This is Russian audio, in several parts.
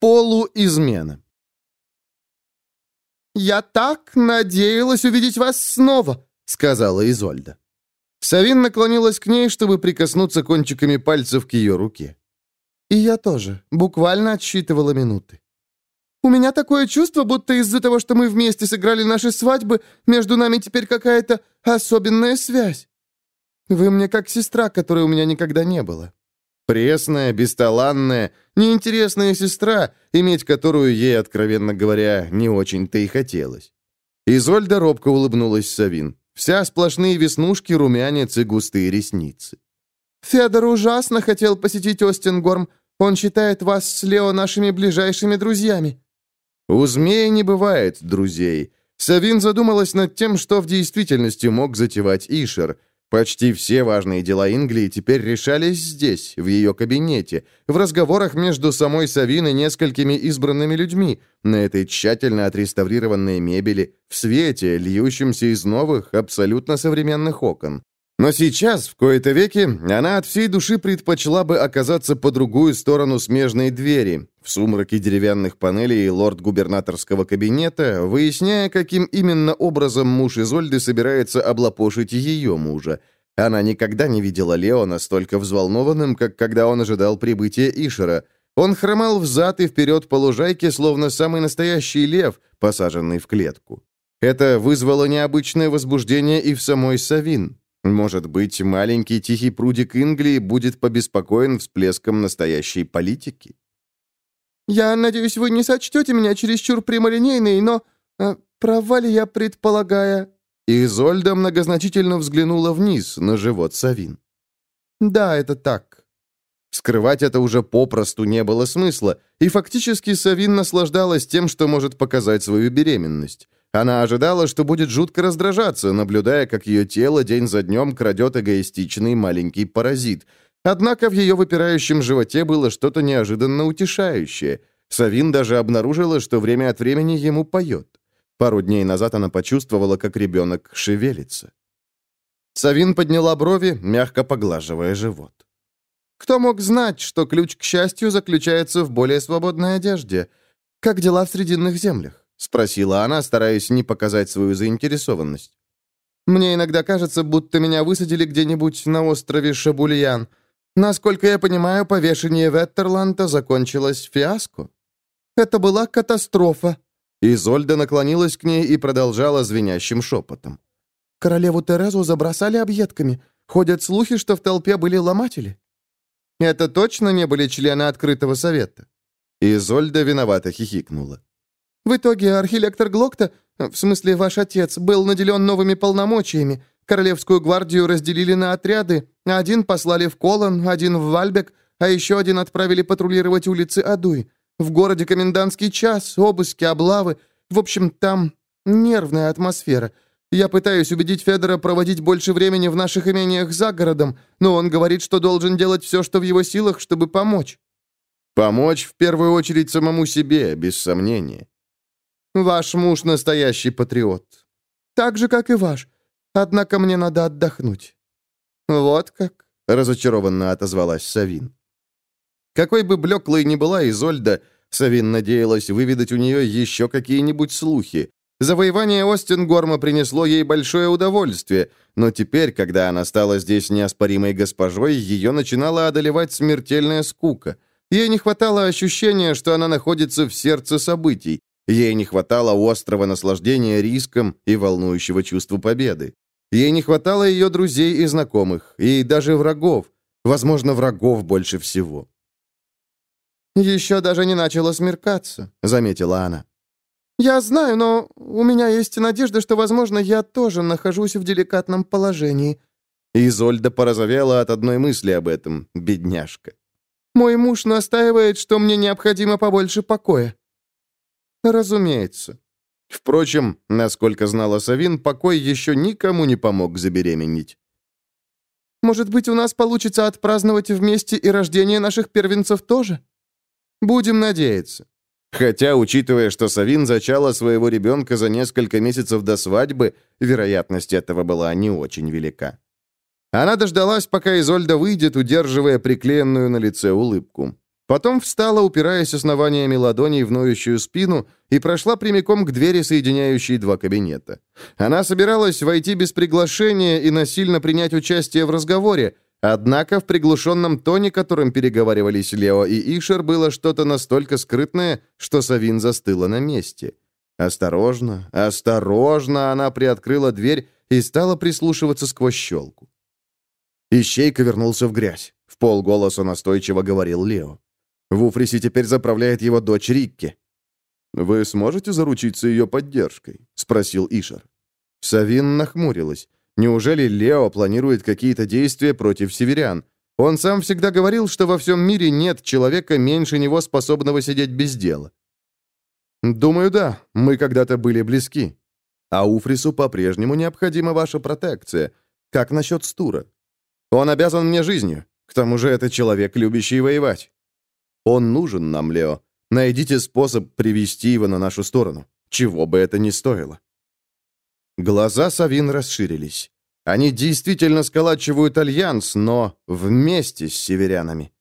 Полуизмена. «Я так надеялась увидеть вас снова», — сказала Изольда. Савин наклонилась к ней, чтобы прикоснуться кончиками пальцев к ее руке. И я тоже, буквально отсчитывала минуты. У меня такое чувство, будто из-за того, что мы вместе сыграли наши свадьбы, между нами теперь какая-то особенная связь. Вы мне как сестра, которой у меня никогда не было. Пресная, бесталанная, неинтересная сестра, иметь которую ей, откровенно говоря, не очень-то и хотелось. Изольда робко улыбнулась Савин. Вся сплошные веснушки, румянец и густые ресницы. «Федор ужасно хотел посетить Остингорм. Он считает вас с Лео нашими ближайшими друзьями». У змея не бывает друзей. Савин задумалась над тем, что в действительности мог затевать Ишер. Почти все важные дела Инглии теперь решались здесь, в ее кабинете, в разговорах между самой Савин и несколькими избранными людьми, на этой тщательно отреставрированной мебели, в свете, льющемся из новых, абсолютно современных окон. Но сейчас, в кои-то веки, она от всей души предпочла бы оказаться по другую сторону смежной двери, в сумраке деревянных панелей лорд-губернаторского кабинета, выясняя, каким именно образом муж Изольды собирается облапошить ее мужа. Она никогда не видела Лео настолько взволнованным, как когда он ожидал прибытия Ишера. Он хромал взад и вперед по лужайке, словно самый настоящий лев, посаженный в клетку. Это вызвало необычное возбуждение и в самой Савин. Может быть, маленький тихий прудик Инглии будет побеспокоен всплеском настоящей политики? «Я надеюсь, вы не сочтете меня чересчур прямолинейной, но э, права ли я, предполагая...» Изольда многозначительно взглянула вниз на живот Савин. «Да, это так». Скрывать это уже попросту не было смысла, и фактически Савин наслаждалась тем, что может показать свою беременность. Она ожидала, что будет жутко раздражаться, наблюдая, как ее тело день за днем крадет эгоистичный маленький паразит. Однако в ее выпирающем животе было что-то неожиданно утешающее. Савин даже обнаружила, что время от времени ему поет. Пару дней назад она почувствовала, как ребенок шевелится. Савин подняла брови, мягко поглаживая живот. Кто мог знать, что ключ к счастью заключается в более свободной одежде? Как дела в Срединных землях? — спросила она, стараясь не показать свою заинтересованность. «Мне иногда кажется, будто меня высадили где-нибудь на острове Шабульян. Насколько я понимаю, повешение Веттерланта закончилось фиаско. Это была катастрофа». Изольда наклонилась к ней и продолжала звенящим шепотом. «Королеву Терезу забросали объедками. Ходят слухи, что в толпе были ломатели». «Это точно не были члены открытого совета?» Изольда виновато хихикнула. В итоге архилектор Глокта, в смысле ваш отец, был наделен новыми полномочиями. Королевскую гвардию разделили на отряды. Один послали в Колон, один в Вальбек, а еще один отправили патрулировать улицы Адуй. В городе комендантский час, обыски, облавы. В общем, там нервная атмосфера. Я пытаюсь убедить Федора проводить больше времени в наших имениях за городом, но он говорит, что должен делать все, что в его силах, чтобы помочь». «Помочь в первую очередь самому себе, без сомнения. Ваш муж настоящий патриот. Так же, как и ваш. Однако мне надо отдохнуть». «Вот как?» — разочарованно отозвалась Савин. Какой бы блеклой ни была Изольда, Савин надеялась выведать у нее еще какие-нибудь слухи. Завоевание Остингорма принесло ей большое удовольствие, но теперь, когда она стала здесь неоспоримой госпожой, ее начинала одолевать смертельная скука. Ей не хватало ощущения, что она находится в сердце событий, Ей не хватало острого наслаждения риском и волнующего чувства победы. Ей не хватало ее друзей и знакомых, и даже врагов. Возможно, врагов больше всего. «Еще даже не начало смеркаться», — заметила она. «Я знаю, но у меня есть надежда, что, возможно, я тоже нахожусь в деликатном положении». Изольда порозовела от одной мысли об этом, бедняжка. «Мой муж настаивает, что мне необходимо побольше покоя. Разумеется. Впрочем, насколько знала Савин, покой еще никому не помог забеременеть. «Может быть, у нас получится отпраздновать вместе и рождение наших первенцев тоже?» «Будем надеяться». Хотя, учитывая, что Савин зачала своего ребенка за несколько месяцев до свадьбы, вероятность этого была не очень велика. Она дождалась, пока Изольда выйдет, удерживая приклеенную на лице улыбку. Потом встала, упираясь основаниями ладоней в ноющую спину, и прошла прямиком к двери, соединяющей два кабинета. Она собиралась войти без приглашения и насильно принять участие в разговоре, однако в приглушенном тоне, которым переговаривались Лео и Ишер, было что-то настолько скрытное, что Савин застыла на месте. Осторожно, осторожно она приоткрыла дверь и стала прислушиваться сквозь щелку. Ищейка вернулся в грязь. В полголоса настойчиво говорил Лео. В Уфрисе теперь заправляет его дочь Рикки. «Вы сможете заручиться ее поддержкой?» — спросил Ишар. Савин нахмурилась. Неужели Лео планирует какие-то действия против северян? Он сам всегда говорил, что во всем мире нет человека меньше него, способного сидеть без дела. «Думаю, да. Мы когда-то были близки. А Уфрису по-прежнему необходима ваша протекция. Как насчет Стура? Он обязан мне жизнью. К тому же это человек, любящий воевать». Он нужен нам, Лео. Найдите способ привести его на нашу сторону, чего бы это ни стоило». Глаза Савин расширились. Они действительно сколачивают альянс, но вместе с северянами.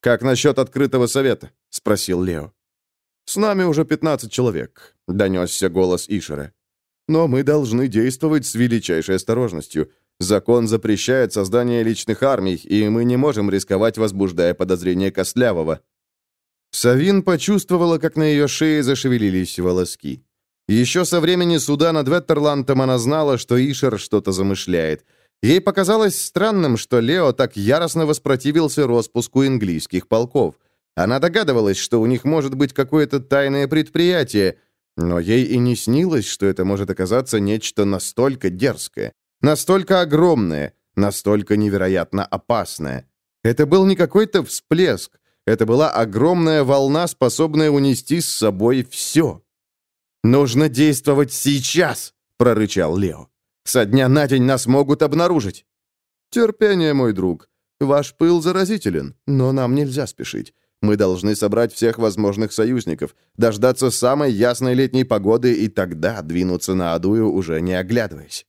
«Как насчет открытого совета?» — спросил Лео. «С нами уже 15 человек», — донесся голос Ишера. «Но мы должны действовать с величайшей осторожностью. Закон запрещает создание личных армий, и мы не можем рисковать, возбуждая подозрения Костлявого». Савин почувствовала, как на ее шее зашевелились волоски. Еще со времени суда над Веттерландом она знала, что Ишер что-то замышляет. Ей показалось странным, что Лео так яростно воспротивился распуску английских полков. Она догадывалась, что у них может быть какое-то тайное предприятие, но ей и не снилось, что это может оказаться нечто настолько дерзкое. Настолько огромное, настолько невероятно опасное. Это был не какой-то всплеск, это была огромная волна, способная унести с собой все. «Нужно действовать сейчас!» — прорычал Лео. «Со дня на день нас могут обнаружить!» «Терпение, мой друг. Ваш пыл заразителен, но нам нельзя спешить. Мы должны собрать всех возможных союзников, дождаться самой ясной летней погоды и тогда двинуться на Адую, уже не оглядываясь».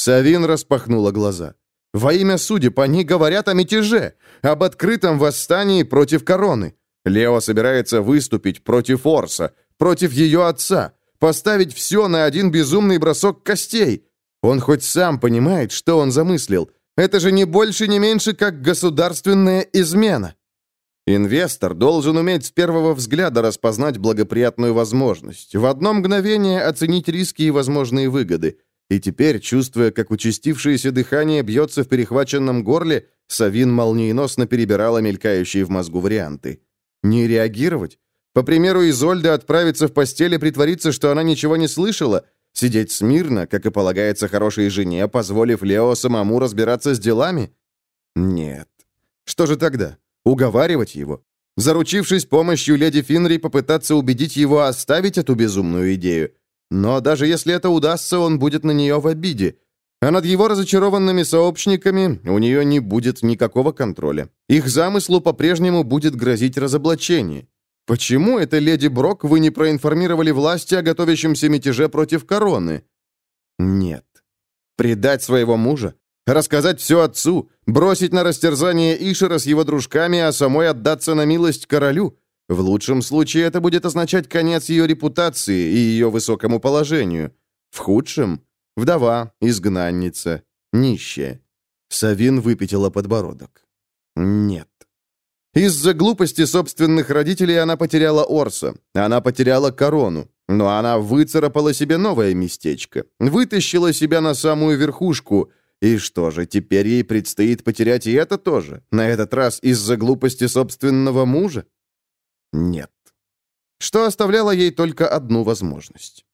Савин распахнула глаза. «Во имя судеб они говорят о мятеже, об открытом восстании против короны. Лео собирается выступить против Орса, против ее отца, поставить все на один безумный бросок костей. Он хоть сам понимает, что он замыслил. Это же не больше, не меньше, как государственная измена». Инвестор должен уметь с первого взгляда распознать благоприятную возможность, в одно мгновение оценить риски и возможные выгоды – и теперь, чувствуя, как участившееся дыхание бьется в перехваченном горле, Савин молниеносно перебирала мелькающие в мозгу варианты. Не реагировать? По примеру Изольды отправиться в постель и притвориться, что она ничего не слышала? Сидеть смирно, как и полагается хорошей жене, позволив Лео самому разбираться с делами? Нет. Что же тогда? Уговаривать его? Заручившись помощью леди Финри, попытаться убедить его оставить эту безумную идею? Но даже если это удастся, он будет на нее в обиде. А над его разочарованными сообщниками у нее не будет никакого контроля. Их замыслу по-прежнему будет грозить разоблачение. Почему это, леди Брок, вы не проинформировали власти о готовящемся мятеже против короны? Нет. Предать своего мужа? Рассказать все отцу? Бросить на растерзание Ишера с его дружками, а самой отдаться на милость королю? В лучшем случае это будет означать конец ее репутации и ее высокому положению. В худшем — вдова, изгнанница, нищая. Савин выпятила подбородок. Нет. Из-за глупости собственных родителей она потеряла Орса, она потеряла корону, но она выцарапала себе новое местечко, вытащила себя на самую верхушку. И что же, теперь ей предстоит потерять и это тоже, на этот раз из-за глупости собственного мужа? Нет. Что оставляло ей только одну возможность.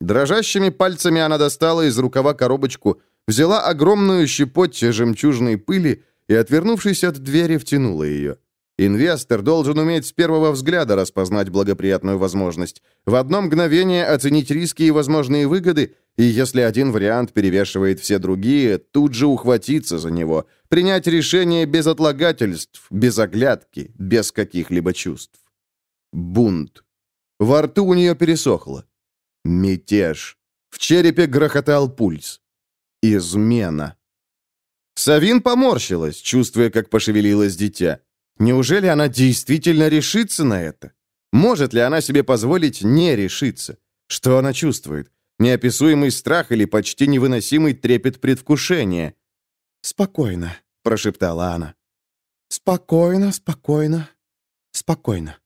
Дрожащими пальцами она достала из рукава коробочку, взяла огромную щепоть жемчужной пыли и, отвернувшись от двери, втянула ее. Инвестор должен уметь с первого взгляда распознать благоприятную возможность, в одно мгновение оценить риски и возможные выгоды, и если один вариант перевешивает все другие, тут же ухватиться за него, принять решение без отлагательств, без оглядки, без каких-либо чувств. Бунт. Во рту у нее пересохло. Мятеж. В черепе грохотал пульс. Измена. Савин поморщилась, чувствуя, как пошевелилось дитя. Неужели она действительно решится на это? Может ли она себе позволить не решиться? Что она чувствует? Неописуемый страх или почти невыносимый трепет предвкушения? «Спокойно», — прошептала она. «Спокойно, спокойно, спокойно».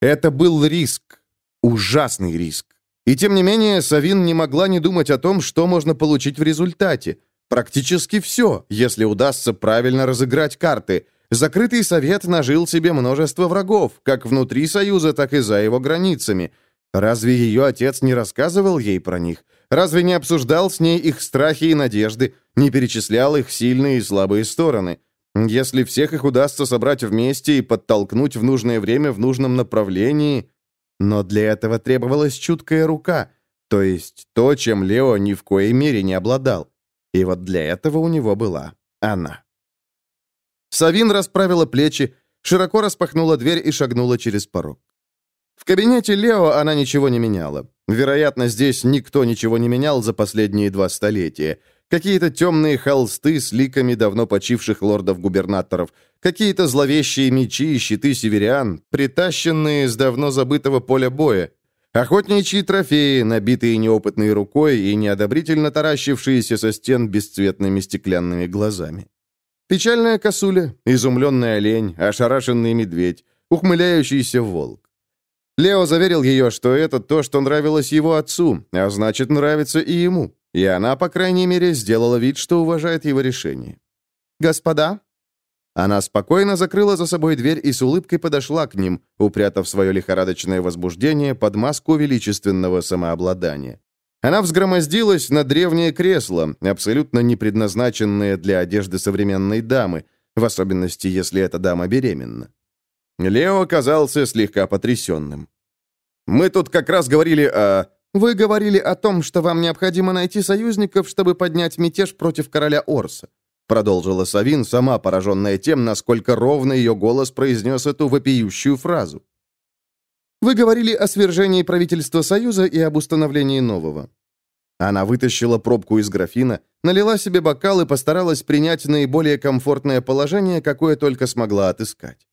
Это был риск. Ужасный риск. И тем не менее, Савин не могла не думать о том, что можно получить в результате. Практически все, если удастся правильно разыграть карты. Закрытый совет нажил себе множество врагов, как внутри Союза, так и за его границами. Разве ее отец не рассказывал ей про них? Разве не обсуждал с ней их страхи и надежды, не перечислял их сильные и слабые стороны? Если всех их удастся собрать вместе и подтолкнуть в нужное время в нужном направлении... Но для этого требовалась чуткая рука, то есть то, чем Лео ни в коей мере не обладал. И вот для этого у него была она. Савин расправила плечи, широко распахнула дверь и шагнула через порог. В кабинете Лео она ничего не меняла. Вероятно, здесь никто ничего не менял за последние два столетия. Какие-то темные холсты с ликами давно почивших лордов-губернаторов, какие-то зловещие мечи и щиты северян, притащенные с давно забытого поля боя, охотничьи трофеи, набитые неопытной рукой и неодобрительно таращившиеся со стен бесцветными стеклянными глазами. Печальная косуля, изумленный олень, ошарашенный медведь, ухмыляющийся волк. Лео заверил ее, что это то, что нравилось его отцу, а значит, нравится и ему. И она, по крайней мере, сделала вид, что уважает его решение. «Господа?» Она спокойно закрыла за собой дверь и с улыбкой подошла к ним, упрятав свое лихорадочное возбуждение под маску величественного самообладания. Она взгромоздилась на древнее кресло, абсолютно не предназначенное для одежды современной дамы, в особенности, если эта дама беременна. Лео оказался слегка потрясенным. «Мы тут как раз говорили о...» Вы говорили о том, что вам необходимо найти союзников, чтобы поднять мятеж против короля Орса», продолжила Савин, сама пораженная тем, насколько ровно ее голос произнес эту вопиющую фразу. «Вы говорили о свержении правительства Союза и об установлении нового». Она вытащила пробку из графина, налила себе бокал и постаралась принять наиболее комфортное положение, какое только смогла отыскать.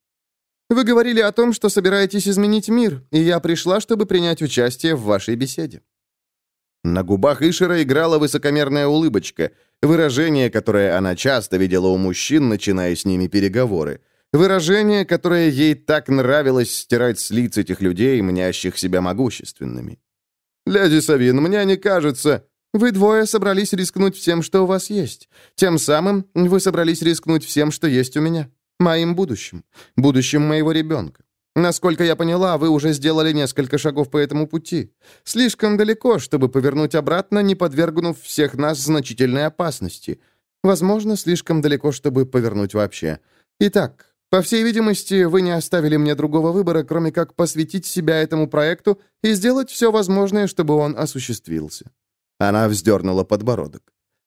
Вы говорили о том, что собираетесь изменить мир, и я пришла, чтобы принять участие в вашей беседе». На губах Ишера играла высокомерная улыбочка, выражение, которое она часто видела у мужчин, начиная с ними переговоры. Выражение, которое ей так нравилось стирать с лиц этих людей, мнящих себя могущественными. «Леди Савин, мне не кажется...» «Вы двое собрались рискнуть всем, что у вас есть. Тем самым вы собрались рискнуть всем, что есть у меня». Моим будущим. Будущим моего ребенка. Насколько я поняла, вы уже сделали несколько шагов по этому пути. Слишком далеко, чтобы повернуть обратно, не подвергнув всех нас значительной опасности. Возможно, слишком далеко, чтобы повернуть вообще. Итак, по всей видимости, вы не оставили мне другого выбора, кроме как посвятить себя этому проекту и сделать все возможное, чтобы он осуществился». Она вздернула подбородок.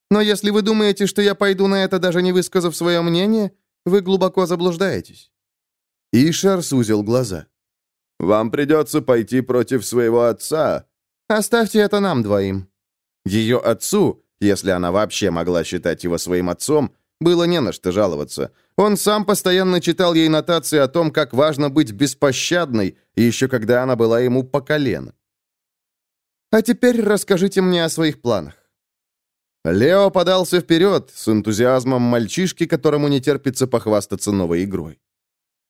«Но если вы думаете, что я пойду на это, даже не высказав свое мнение, вы глубоко заблуждаетесь». Ишар сузил глаза. «Вам придется пойти против своего отца. Оставьте это нам двоим». Ее отцу, если она вообще могла считать его своим отцом, было не на что жаловаться. Он сам постоянно читал ей нотации о том, как важно быть беспощадной, еще когда она была ему по колено. «А теперь расскажите мне о своих планах. Лео подался вперед с энтузиазмом мальчишки, которому не терпится похвастаться новой игрой.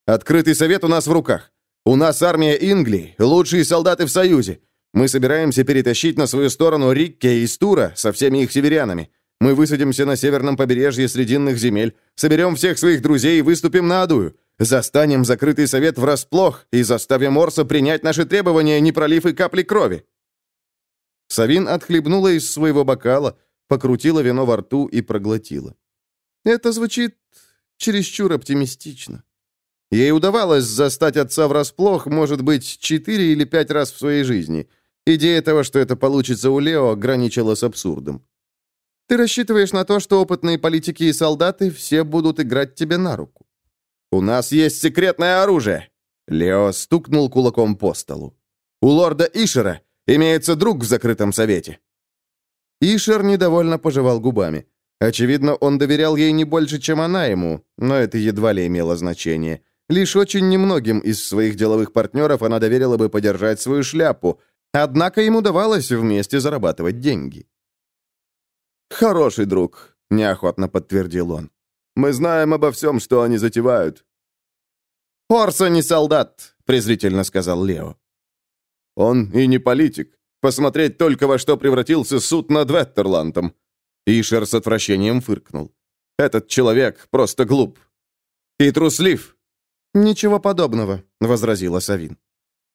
«Открытый совет у нас в руках. У нас армия Ингли, лучшие солдаты в Союзе. Мы собираемся перетащить на свою сторону Рикке и Стура со всеми их северянами. Мы высадимся на северном побережье Срединных земель, соберем всех своих друзей и выступим на Адую. Застанем закрытый совет врасплох и заставим Орса принять наши требования, не пролив и капли крови». Савин отхлебнула из своего бокала, покрутила вино во рту и проглотила. Это звучит чересчур оптимистично. Ей удавалось застать отца врасплох, может быть, четыре или пять раз в своей жизни. Идея того, что это получится у Лео, граничила с абсурдом. Ты рассчитываешь на то, что опытные политики и солдаты все будут играть тебе на руку. У нас есть секретное оружие. Лео стукнул кулаком по столу. У лорда Ишера имеется друг в закрытом совете. Ишер недовольно пожевал губами. Очевидно, он доверял ей не больше, чем она ему, но это едва ли имело значение. Лишь очень немногим из своих деловых партнеров она доверила бы подержать свою шляпу, однако ему давалось вместе зарабатывать деньги. «Хороший друг», — неохотно подтвердил он. «Мы знаем обо всем, что они затевают». «Орса не солдат», — презрительно сказал Лео. «Он и не политик. Посмотреть только, во что превратился суд над Веттерландом. Ишер с отвращением фыркнул. «Этот человек просто глуп. И труслив». «Ничего подобного», — возразила Савин.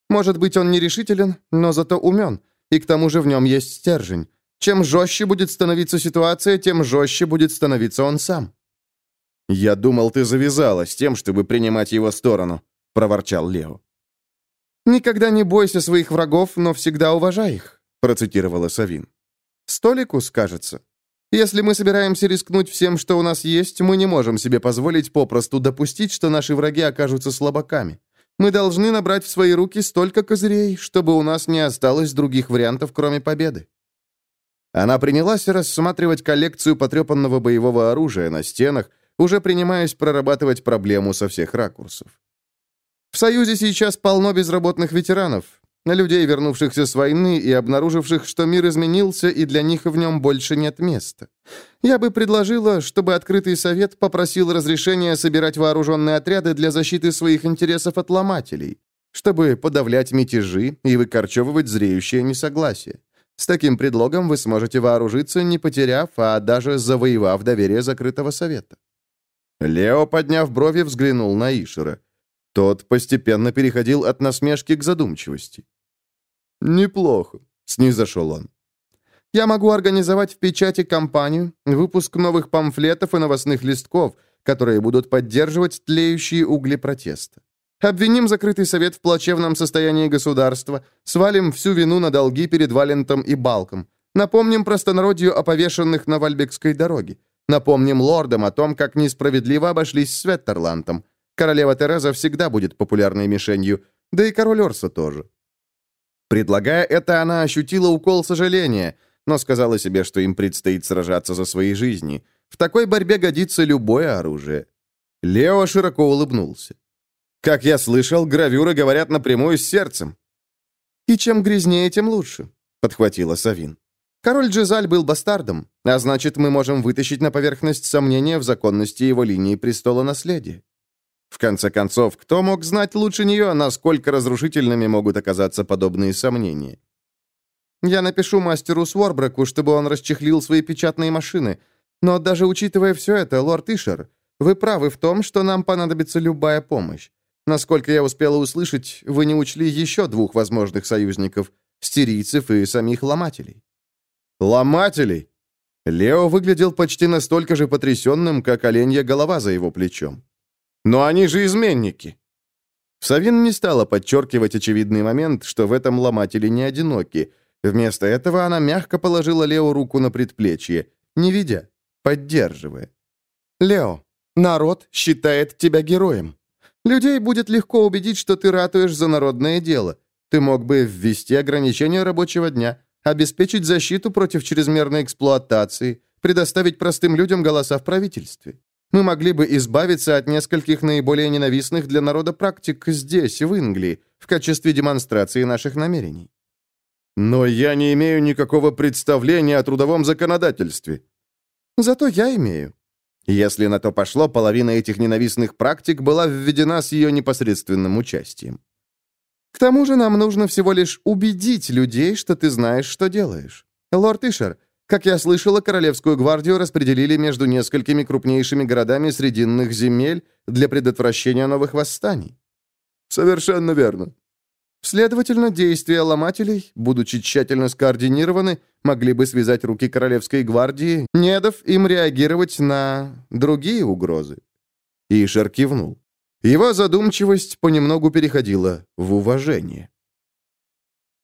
«Может быть, он нерешителен, но зато умен, и к тому же в нем есть стержень. Чем жестче будет становиться ситуация, тем жестче будет становиться он сам». «Я думал, ты завязала с тем, чтобы принимать его сторону», — проворчал Лео. «Никогда не бойся своих врагов, но всегда уважай их», — процитировала Савин. «Столикус, кажется. Если мы собираемся рискнуть всем, что у нас есть, мы не можем себе позволить попросту допустить, что наши враги окажутся слабаками. Мы должны набрать в свои руки столько козырей, чтобы у нас не осталось других вариантов, кроме победы. Она принялась рассматривать коллекцию потрепанного боевого оружия на стенах, уже принимаясь прорабатывать проблему со всех ракурсов. В Союзе сейчас полно безработных ветеранов, людей, вернувшихся с войны и обнаруживших, что мир изменился, и для них в нем больше нет места. Я бы предложила, чтобы открытый совет попросил разрешения собирать вооруженные отряды для защиты своих интересов от ломателей, чтобы подавлять мятежи и выкорчевывать зреющее несогласие. С таким предлогом вы сможете вооружиться, не потеряв, а даже завоевав доверие закрытого совета. Лео, подняв брови, взглянул на Ишера. Тот постепенно переходил от насмешки к задумчивости. «Неплохо», — снизошел он. «Я могу организовать в печати кампанию, выпуск новых памфлетов и новостных листков, которые будут поддерживать тлеющие угли протеста. Обвиним закрытый совет в плачевном состоянии государства, свалим всю вину на долги перед Валентом и Балком, напомним простонародью о повешенных на Вальбекской дороге, напомним лордам о том, как несправедливо обошлись с Веттерландом. Королева Тереза всегда будет популярной мишенью, да и король Орса тоже. Предлагая это, она ощутила укол сожаления, но сказала себе, что им предстоит сражаться за свои жизни. В такой борьбе годится любое оружие. Лео широко улыбнулся. «Как я слышал, гравюры говорят напрямую с сердцем». «И чем грязнее, тем лучше», — подхватила Савин. «Король Джизаль был бастардом, а значит, мы можем вытащить на поверхность сомнения в законности его линии престола наследия. В конце концов, кто мог знать лучше нее, насколько разрушительными могут оказаться подобные сомнения? Я напишу мастеру Сворбреку, чтобы он расчехлил свои печатные машины. Но даже учитывая все это, лорд Ишер, вы правы в том, что нам понадобится любая помощь. Насколько я успела услышать, вы не учли еще двух возможных союзников — стерийцев и самих ломателей. Ломателей? Лео выглядел почти настолько же потрясенным, как оленья голова за его плечом. Но они же изменники. Савин не стала подчеркивать очевидный момент, что в этом ломатели не одиноки. Вместо этого она мягко положила Лео руку на предплечье, не видя, поддерживая. «Лео, народ считает тебя героем. Людей будет легко убедить, что ты ратуешь за народное дело. Ты мог бы ввести ограничения рабочего дня, обеспечить защиту против чрезмерной эксплуатации, предоставить простым людям голоса в правительстве. Мы могли бы избавиться от нескольких наиболее ненавистных для народа практик здесь, в Инглии, в качестве демонстрации наших намерений. Но я не имею никакого представления о трудовом законодательстве. Зато я имею. Если на то пошло, половина этих ненавистных практик была введена с ее непосредственным участием. К тому же нам нужно всего лишь убедить людей, что ты знаешь, что делаешь. Лорд Ишер, как я слышала, Королевскую гвардию распределили между несколькими крупнейшими городами срединных земель для предотвращения новых восстаний. Совершенно верно. Следовательно, действия ломателей, будучи тщательно скоординированы, могли бы связать руки Королевской гвардии, не дав им реагировать на другие угрозы. Ишер кивнул. Его задумчивость понемногу переходила в уважение.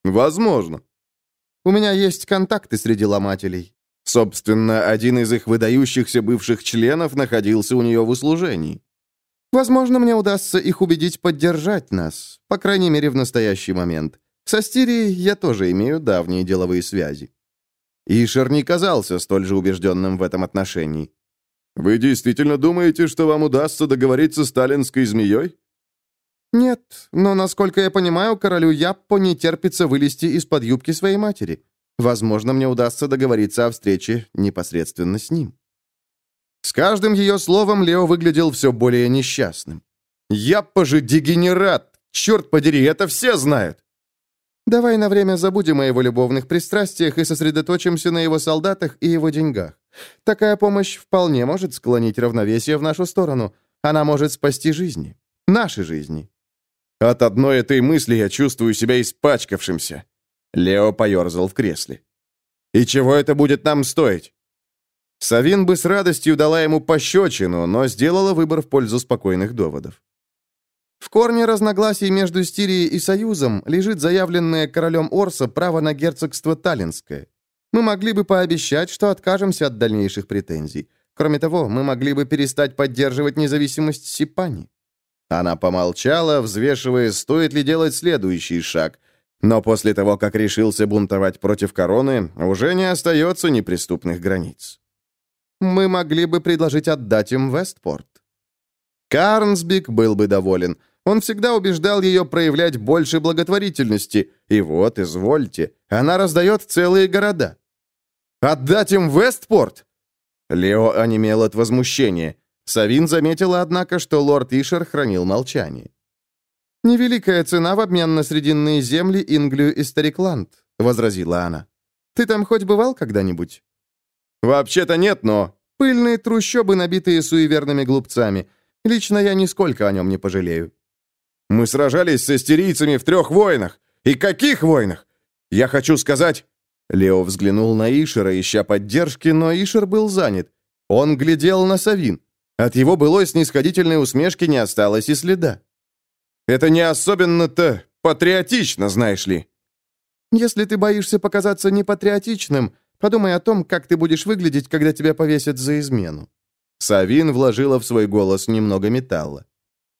«Возможно», у меня есть контакты среди ломателей. Собственно, один из их выдающихся бывших членов находился у нее в услужении. Возможно, мне удастся их убедить поддержать нас, по крайней мере, в настоящий момент. Со Стирией я тоже имею давние деловые связи. Ишер не казался столь же убежденным в этом отношении. «Вы действительно думаете, что вам удастся договориться с сталинской змеей?» «Нет, но, насколько я понимаю, королю Яппо не терпится вылезти из-под юбки своей матери. Возможно, мне удастся договориться о встрече непосредственно с ним». С каждым ее словом Лео выглядел все более несчастным. «Яппо же дегенерат! Черт подери, это все знают!» «Давай на время забудем о его любовных пристрастиях и сосредоточимся на его солдатах и его деньгах. Такая помощь вполне может склонить равновесие в нашу сторону. Она может спасти жизни. Наши жизни». От одной этой мысли я чувствую себя испачкавшимся. Лео поерзал в кресле. «И чего это будет нам стоить?» Савин бы с радостью дала ему пощечину, но сделала выбор в пользу спокойных доводов. В корне разногласий между Стирией и Союзом лежит заявленное королем Орса право на герцогство Таллинское. Мы могли бы пообещать, что откажемся от дальнейших претензий. Кроме того, мы могли бы перестать поддерживать независимость Сипани. Она помолчала, взвешивая, стоит ли делать следующий шаг. Но после того, как решился бунтовать против короны, уже не остается неприступных границ. Мы могли бы предложить отдать им Вестпорт. Карнсбик был бы доволен. Он всегда убеждал ее проявлять больше благотворительности. И вот, извольте, она раздает целые города. «Отдать им Вестпорт?» Лео онемел от возмущения. Савин заметила, однако, что лорд Ишер хранил молчание. «Невеликая цена в обмен на срединные земли, Инглию и Старикланд», — возразила она. «Ты там хоть бывал когда-нибудь?» «Вообще-то нет, но...» «Пыльные трущобы, набитые суеверными глупцами. Лично я нисколько о нем не пожалею». «Мы сражались с астерийцами в трех войнах. И каких войнах? Я хочу сказать...» Лео взглянул на Ишера, ища поддержки, но Ишер был занят. Он глядел на Савин. От его былой снисходительной усмешки не осталось и следа. «Это не особенно-то патриотично, знаешь ли». «Если ты боишься показаться непатриотичным, подумай о том, как ты будешь выглядеть, когда тебя повесят за измену». Савин вложила в свой голос немного металла.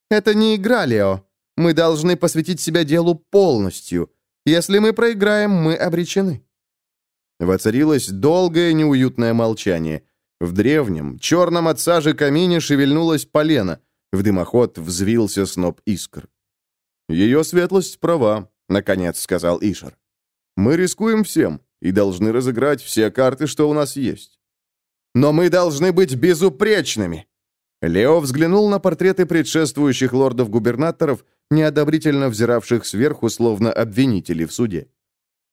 «Это не игра, Лео. Мы должны посвятить себя делу полностью. Если мы проиграем, мы обречены». Воцарилось долгое неуютное молчание – в древнем, черном от сажи камине шевельнулась полена. В дымоход взвился сноп искр. «Ее светлость права», — наконец сказал Ишар. «Мы рискуем всем и должны разыграть все карты, что у нас есть». «Но мы должны быть безупречными!» Лео взглянул на портреты предшествующих лордов-губернаторов, неодобрительно взиравших сверху, словно обвинители в суде.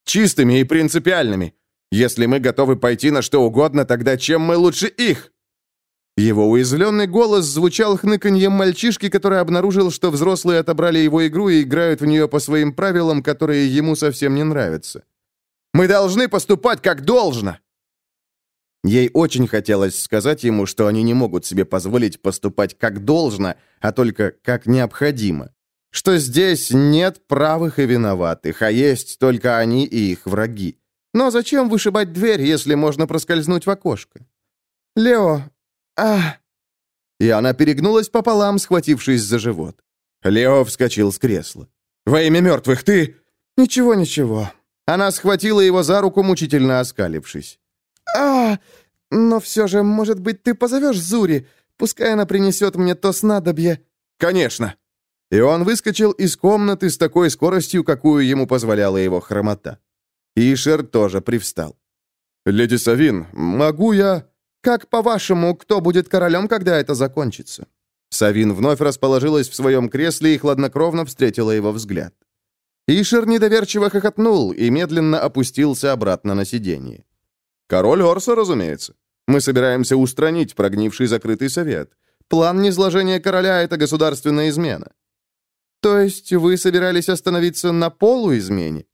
«Чистыми и принципиальными, если мы готовы пойти на что угодно, тогда чем мы лучше их?» Его уязвленный голос звучал хныканьем мальчишки, который обнаружил, что взрослые отобрали его игру и играют в нее по своим правилам, которые ему совсем не нравятся. «Мы должны поступать как должно!» Ей очень хотелось сказать ему, что они не могут себе позволить поступать как должно, а только как необходимо. Что здесь нет правых и виноватых, а есть только они и их враги. Но зачем вышибать дверь, если можно проскользнуть в окошко? Лео... А... И она перегнулась пополам, схватившись за живот. Лео вскочил с кресла. «Во имя мертвых, ты...» «Ничего, ничего». Она схватила его за руку, мучительно оскалившись. «А, но все же, может быть, ты позовешь Зури? Пускай она принесет мне то снадобье». «Конечно». И он выскочил из комнаты с такой скоростью, какую ему позволяла его хромота. Ишер тоже привстал. «Леди Савин, могу я...» «Как, по-вашему, кто будет королем, когда это закончится?» Савин вновь расположилась в своем кресле и хладнокровно встретила его взгляд. Ишер недоверчиво хохотнул и медленно опустился обратно на сиденье. «Король Орса, разумеется. Мы собираемся устранить прогнивший закрытый совет. План низложения короля — это государственная измена». «То есть вы собирались остановиться на полуизмене?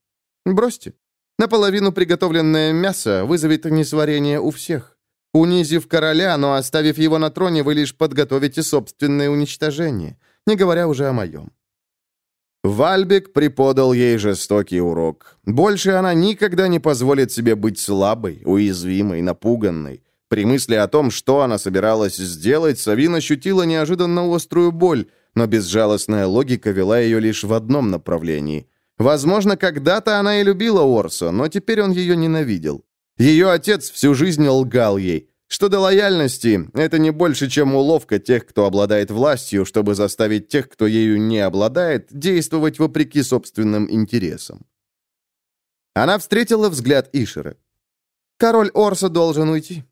Бросьте. Наполовину приготовленное мясо вызовет несварение у всех. Унизив короля, но оставив его на троне, вы лишь подготовите собственное уничтожение, не говоря уже о моем. Вальбек преподал ей жестокий урок. Больше она никогда не позволит себе быть слабой, уязвимой, напуганной. При мысли о том, что она собиралась сделать, Савин ощутила неожиданно острую боль, но безжалостная логика вела ее лишь в одном направлении – Возможно, когда-то она и любила Орса, но теперь он ее ненавидел. Ее отец всю жизнь лгал ей. Что до лояльности, это не больше, чем уловка тех, кто обладает властью, чтобы заставить тех, кто ею не обладает, действовать вопреки собственным интересам. Она встретила взгляд Ишера. «Король Орса должен уйти».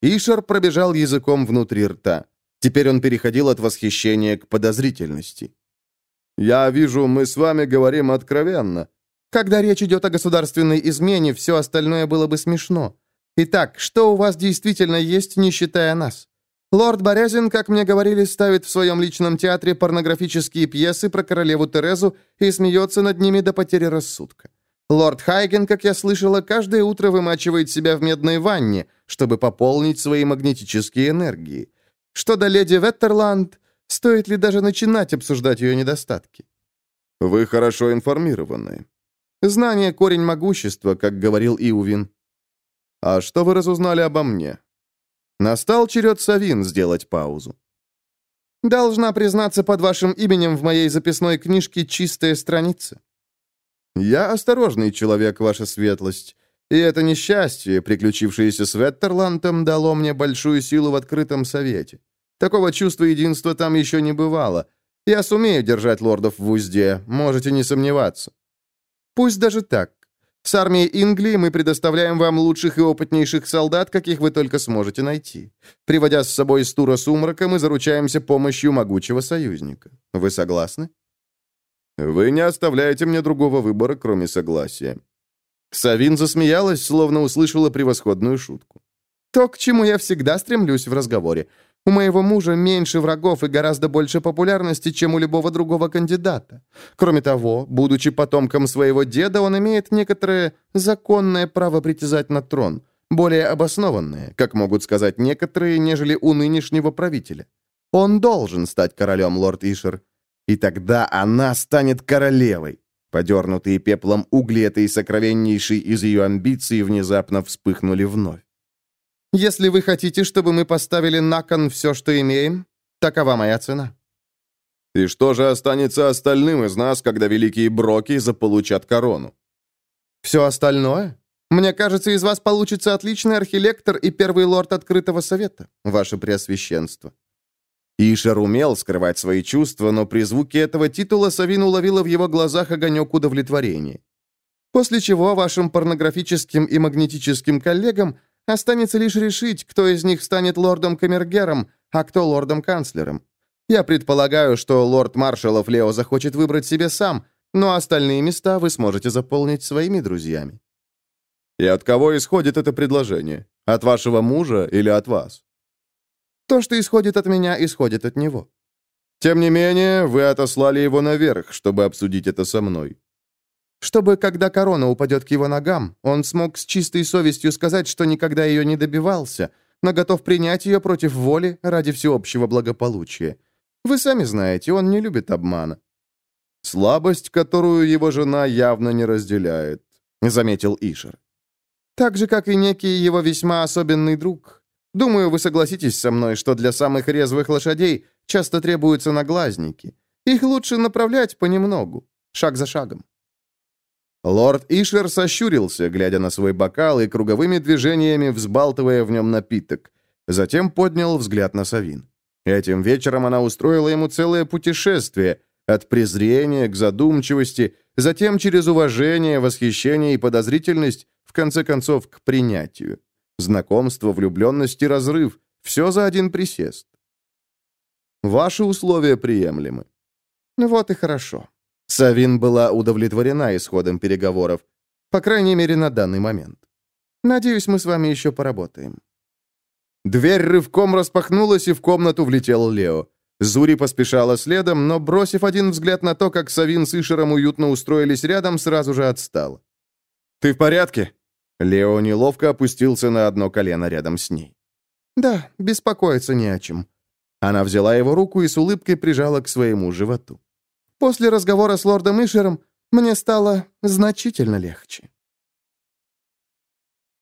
Ишер пробежал языком внутри рта. Теперь он переходил от восхищения к подозрительности. «Я вижу, мы с вами говорим откровенно. Когда речь идет о государственной измене, все остальное было бы смешно. Итак, что у вас действительно есть, не считая нас? Лорд Борязин, как мне говорили, ставит в своем личном театре порнографические пьесы про королеву Терезу и смеется над ними до потери рассудка. Лорд Хайген, как я слышала, каждое утро вымачивает себя в медной ванне, чтобы пополнить свои магнетические энергии. Что до леди Веттерланд, стоит ли даже начинать обсуждать ее недостатки? Вы хорошо информированы. Знание — корень могущества, как говорил Иувин. А что вы разузнали обо мне? Настал черед Савин сделать паузу. Должна признаться, под вашим именем в моей записной книжке чистая страница. Я осторожный человек, ваша светлость. И это несчастье, приключившееся с Веттерландом, дало мне большую силу в открытом совете. Такого чувства единства там еще не бывало. Я сумею держать лордов в узде, можете не сомневаться. Пусть даже так. С армией Ингли мы предоставляем вам лучших и опытнейших солдат, каких вы только сможете найти. Приводя с собой Стура Сумрака, мы заручаемся помощью могучего союзника. Вы согласны? Вы не оставляете мне другого выбора, кроме согласия. Савин засмеялась, словно услышала превосходную шутку. То, к чему я всегда стремлюсь в разговоре. У моего мужа меньше врагов и гораздо больше популярности, чем у любого другого кандидата. Кроме того, будучи потомком своего деда, он имеет некоторое законное право притязать на трон, более обоснованное, как могут сказать некоторые, нежели у нынешнего правителя. Он должен стать королем, лорд Ишер. И тогда она станет королевой. Подернутые пеплом угли этой сокровеннейшей из ее амбиций внезапно вспыхнули вновь. Если вы хотите, чтобы мы поставили на кон все, что имеем, такова моя цена». «И что же останется остальным из нас, когда великие Броки заполучат корону?» «Все остальное? Мне кажется, из вас получится отличный архилектор и первый лорд Открытого Совета, ваше Преосвященство». Ишер умел скрывать свои чувства, но при звуке этого титула Савин уловила в его глазах огонек удовлетворения. После чего вашим порнографическим и магнетическим коллегам Останется лишь решить, кто из них станет лордом-камергером, а кто лордом-канцлером. Я предполагаю, что лорд-маршалов Лео захочет выбрать себе сам, но остальные места вы сможете заполнить своими друзьями». «И от кого исходит это предложение? От вашего мужа или от вас?» «То, что исходит от меня, исходит от него». «Тем не менее, вы отослали его наверх, чтобы обсудить это со мной чтобы, когда корона упадет к его ногам, он смог с чистой совестью сказать, что никогда ее не добивался, но готов принять ее против воли ради всеобщего благополучия. Вы сами знаете, он не любит обмана. Слабость, которую его жена явно не разделяет, заметил Ишер. Так же, как и некий его весьма особенный друг. Думаю, вы согласитесь со мной, что для самых резвых лошадей часто требуются наглазники. Их лучше направлять понемногу, шаг за шагом. Лорд Ишер сощурился, глядя на свой бокал и круговыми движениями взбалтывая в нем напиток. Затем поднял взгляд на Савин. Этим вечером она устроила ему целое путешествие, от презрения к задумчивости, затем через уважение, восхищение и подозрительность, в конце концов, к принятию. Знакомство, влюбленность и разрыв — все за один присест. Ваши условия приемлемы. Вот и хорошо. Савин была удовлетворена исходом переговоров, по крайней мере, на данный момент. Надеюсь, мы с вами еще поработаем. Дверь рывком распахнулась, и в комнату влетел Лео. Зури поспешала следом, но, бросив один взгляд на то, как Савин с Ишером уютно устроились рядом, сразу же отстала. «Ты в порядке?» Лео неловко опустился на одно колено рядом с ней. «Да, беспокоиться не о чем». Она взяла его руку и с улыбкой прижала к своему животу. После разговора с лордом Ишером мне стало значительно легче.